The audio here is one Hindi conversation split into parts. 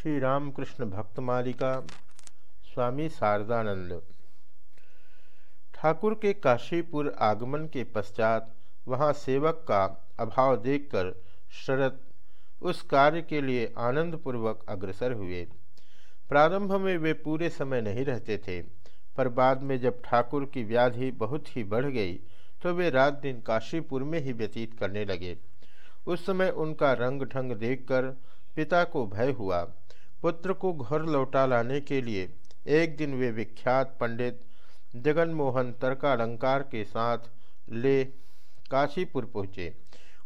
श्री रामकृष्ण भक्त मालिका, स्वामी शारदानंद। ठाकुर के काशीपुर आगमन के पश्चात वहाँ सेवक का अभाव देखकर शरद उस कार्य के लिए आनंदपूर्वक अग्रसर हुए। प्रारंभ में वे पूरे समय नहीं रहते थे, पर बाद में जब ठाकुर की व्याधि बहुत ही बढ़ गई तो वे रात दिन काशीपुर में ही व्यतीत करने लगे। उस समय उनका रंग ढंग देखकर पिता को भय हुआ पुत्र को घर लौटा लाने के लिए एक दिन वे विख्यात पंडित जगन मोहन तर्कालंकार के साथ ले काशीपुर पहुँचे।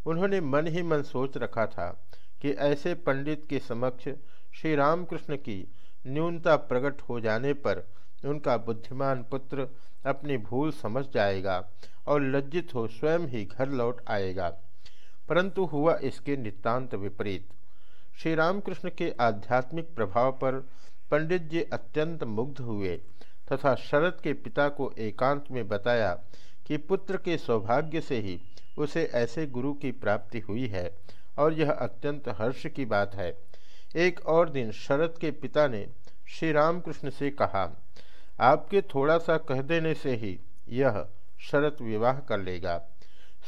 उन्होंने मन ही मन सोच रखा था कि ऐसे पंडित के समक्ष श्री रामकृष्ण की न्यूनता प्रकट हो जाने पर उनका बुद्धिमान पुत्र अपनी भूल समझ जाएगा और लज्जित हो स्वयं ही घर लौट आएगा। परंतु हुआ इसके नितांत विपरीत। श्री रामकृष्ण के आध्यात्मिक प्रभाव पर पंडित जी अत्यंत मुग्ध हुए तथा शरद के पिता को एकांत में बताया कि पुत्र के सौभाग्य से ही उसे ऐसे गुरु की प्राप्ति हुई है और यह अत्यंत हर्ष की बात है। एक और दिन शरद के पिता ने श्री रामकृष्ण से कहा, आपके थोड़ा सा कह देने से ही यह शरद विवाह कर लेगा।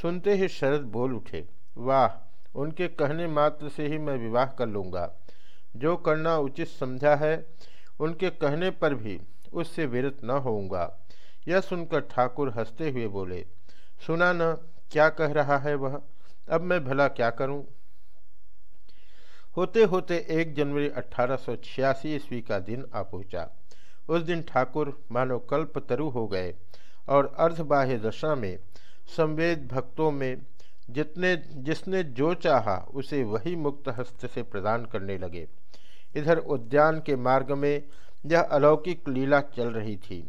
सुनते ही शरद बोल उठे, वाह उनके कहने मात्र से ही मैं विवाह कर लूँगा। जो करना उचित समझा है, उनके कहने पर भी उससे विरत न होऊँगा। यह सुनकर ठाकुर हँसते हुए बोले, सुना न, क्या कह रहा है वह? अब मैं भला क्या करूँ? होते होते एक जनवरी अठारह सौ छियासी ईस्वी का दिन आ पहुँचा। उस दिन ठाकुर मानो कल्प तरु हो गए और अर्धबाह्य दशा में संवेद भक्तों में जितने, जिसने जो चाहा, उसे वही मुक्त हस्त से प्रदान करने लगे। इधर उद्यान के मार्ग में यह अलौकिक लीला चल रही थी,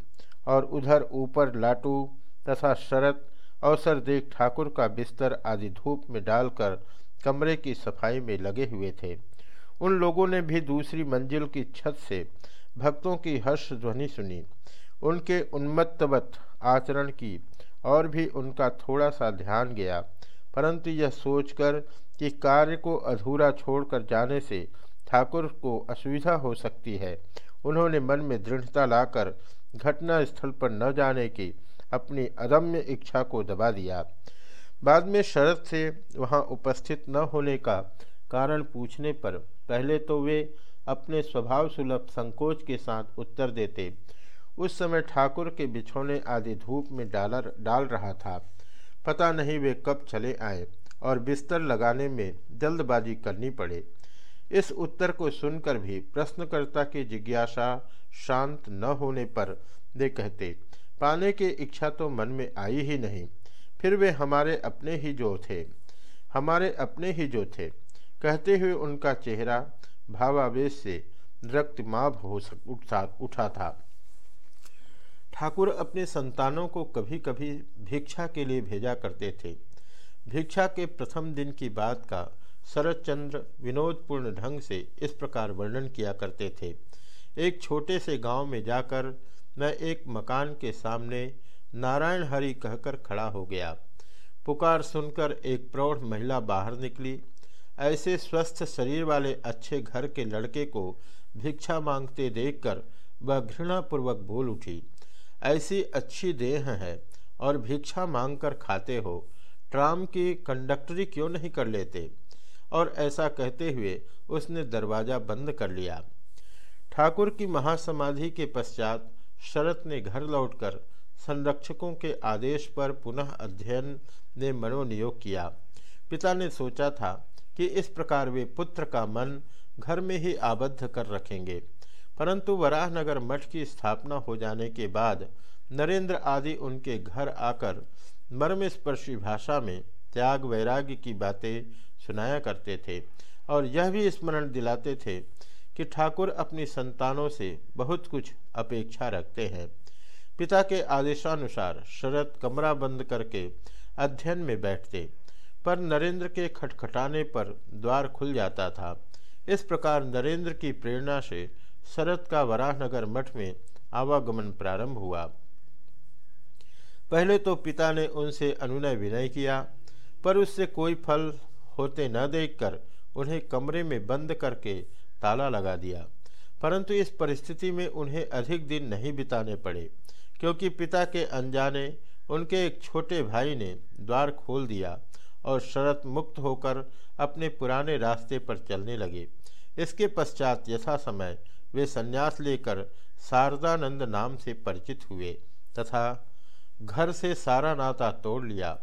और उधर ऊपर लाटू तथा शरत, अवसर देख ठाकुर का बिस्तर आदि धूप में डालकर कमरे की सफ़ाई में लगे हुए थे। उन लोगों ने भी दूसरी मंजिल की छत से भक्तों की हर्ष ध्वनि सुनी। उनके उन्मत्तवत आचरण की, और भी उनका थोड़ा सा ध्यान गया। परंतु यह सोचकर कि कार्य को अधूरा छोड़कर जाने से ठाकुर को असुविधा हो सकती है। उन्होंने मन में दृढ़ता लाकर घटना स्थल पर न जाने की अपनी अदम्य इच्छा को दबा दिया। बाद में शरद से वहाँ उपस्थित न होने का कारण पूछने पर पहले तो वे अपने स्वभाव सुलभ संकोच के साथ उत्तर देते। उस समय ठाकुर के बिछोने आदि धूप में डाला डाल रहा था। पता नहीं वे कब चले आए और बिस्तर लगाने में जल्दबाजी करनी पड़े। इस उत्तर को सुनकर भी प्रश्नकर्ता की जिज्ञासा शांत न होने पर वे कहते, पाने की इच्छा तो मन में आई ही नहीं। फिर वे हमारे अपने ही जो थे, हमारे अपने ही जो थे। कहते हुए उनका चेहरा भावावेश से रक्तमाभ हो उठा उठा था। ठाकुर अपने संतानों को कभी कभी भिक्षा के लिए भेजा करते थे। भिक्षा के प्रथम दिन की बात का शरद चंद्र विनोदपूर्ण ढंग से इस प्रकार वर्णन किया करते थे। एक छोटे से गाँव में जाकर मैं एक मकान के सामने नारायण हरि कहकर खड़ा हो गया। पुकार सुनकर एक प्रौढ़ महिला बाहर निकली। ऐसे स्वस्थ शरीर वाले अच्छे घर के लड़के को भिक्षा मांगते देखकर वह घृणापूर्वक बोल उठी। ऐसी अच्छी देह है और भिक्षा मांगकर खाते हो, ट्राम की कंडक्टरी क्यों नहीं कर लेते? और ऐसा कहते हुए उसने दरवाज़ा बंद कर लिया। ठाकुर की महासमाधि के पश्चात शरत ने घर लौटकर संरक्षकों के आदेश पर पुनः अध्ययन ने मनोनियोग किया। पिता ने सोचा था कि इस प्रकार वे पुत्र का मन घर में ही आबद्ध कर रखेंगे। परंतु वराहनगर मठ की स्थापना हो जाने के बाद नरेंद्र आदि उनके घर आकर मर्मस्पर्शी भाषा में त्याग वैराग्य की बातें सुनाया करते थे और यह भी स्मरण दिलाते थे कि ठाकुर अपनी संतानों से बहुत कुछ अपेक्षा रखते हैं। पिता के आदेशानुसार शरद कमरा बंद करके अध्ययन में बैठते, पर नरेंद्र के खटखटाने पर द्वार खुल जाता था। इस प्रकार नरेंद्र की प्रेरणा से शरद का वराहनगर मठ में आवागमन प्रारंभ हुआ। पहले तो पिता ने उनसे अनुनय विनय किया, पर उससे कोई फल होते न देखकर उन्हें कमरे में बंद करके ताला लगा दिया। परंतु इस परिस्थिति में उन्हें अधिक दिन नहीं बिताने पड़े, क्योंकि पिता के अनजाने उनके एक छोटे भाई ने द्वार खोल दिया और शरत मुक्त होकर अपने पुराने रास्ते पर चलने लगे। इसके पश्चात यथा समय वे संन्यास लेकर शारदानंद नाम से परिचित हुए तथा घर से सारा नाता तोड़ लिया।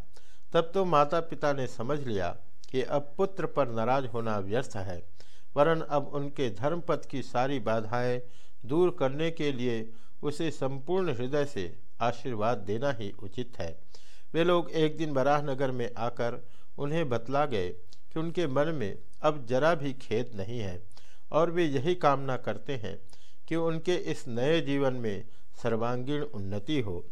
तब तो माता पिता ने समझ लिया कि अब पुत्र पर नाराज़ होना व्यर्थ है, वरन अब उनके धर्मपथ की सारी बाधाएँ दूर करने के लिए उसे संपूर्ण हृदय से आशीर्वाद देना ही उचित है। वे लोग एक दिन बराहनगर में आकर उन्हें बतला गए कि उनके मन में अब जरा भी खेद नहीं है और वे यही कामना करते हैं कि उनके इस नए जीवन में सर्वांगीण उन्नति हो।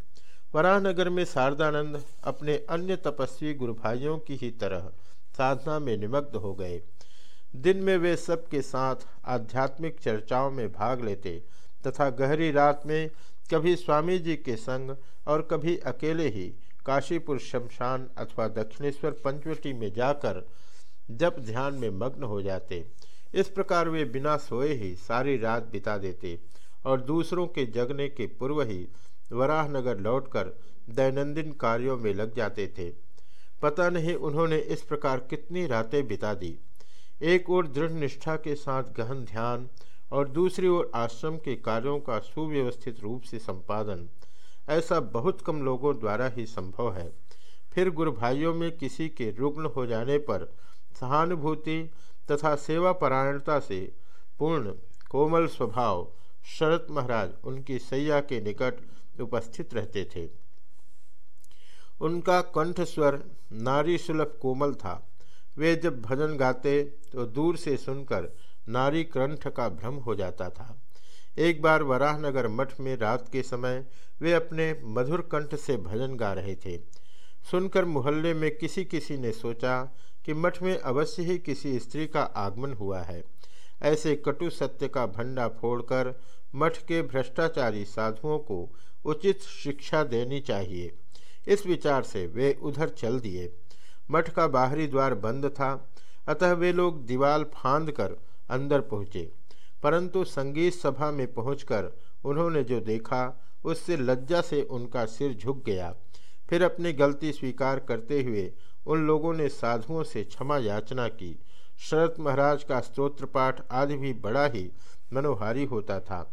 वराहनगर में शारदानंद अपने अन्य तपस्वी गुरु भाइयों की ही तरह साधना में निमग्न हो गए। दिन में वे सबके साथ आध्यात्मिक चर्चाओं में भाग लेते तथा गहरी रात में कभी स्वामी जी के संग और कभी अकेले ही काशीपुर शमशान अथवा दक्षिणेश्वर पंचवटी में जाकर जब ध्यान में मग्न हो जाते, इस प्रकार वे बिना सोए ही सारी रात बिता देते और दूसरों के जगने के पूर्व ही वराहनगर लौटकर दैनंदिन कार्यों में लग जाते थे। पता नहीं उन्होंने इस प्रकार कितनी रातें बिता दी। एक ओर दृढ़ निष्ठा के साथ गहन ध्यान और दूसरी ओर आश्रम के कार्यों का सुव्यवस्थित रूप से संपादन ऐसा बहुत कम लोगों द्वारा ही संभव है। फिर गुरु भाइयों में किसी के रुग्ण हो जाने पर सहानुभूति तथा सेवा परायणता से पूर्ण कोमल स्वभाव शरत महाराज उनकी सैया के निकट उपस्थित रहते थे। उनका कंठ स्वर नारी सुलभ कोमल था। वे जब भजन गाते तो दूर से सुनकर नारी कंठ का भ्रम हो जाता था। एक बार वराहनगर मठ में रात के समय वे अपने मधुर कंठ से भजन गा रहे थे। सुनकर मोहल्ले में किसी किसी ने सोचा कि मठ में अवश्य ही किसी स्त्री का आगमन हुआ है। ऐसे कटु सत्य का भंडा फोड़कर मठ के भ्रष्टाचारी साधुओं को उचित शिक्षा देनी चाहिए। इस विचार से वे उधर चल दिए। मठ का बाहरी द्वार बंद था, अतः वे लोग दीवाल फांद कर अंदर पहुँचे। परंतु संगीत सभा में पहुंचकर उन्होंने जो देखा, उससे लज्जा से उनका सिर झुक गया। फिर अपनी गलती स्वीकार करते हुए उन लोगों ने साधुओं से क्षमा याचना की। शरत महाराज का स्तोत्र पाठ आदि भी बड़ा ही मनोहारी होता था।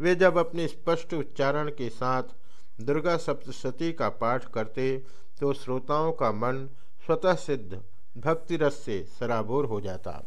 वे जब अपने स्पष्ट उच्चारण के साथ दुर्गा सप्तशती का पाठ करते तो श्रोताओं का मन स्वतः सिद्ध भक्ति रस से सराबोर हो जाता।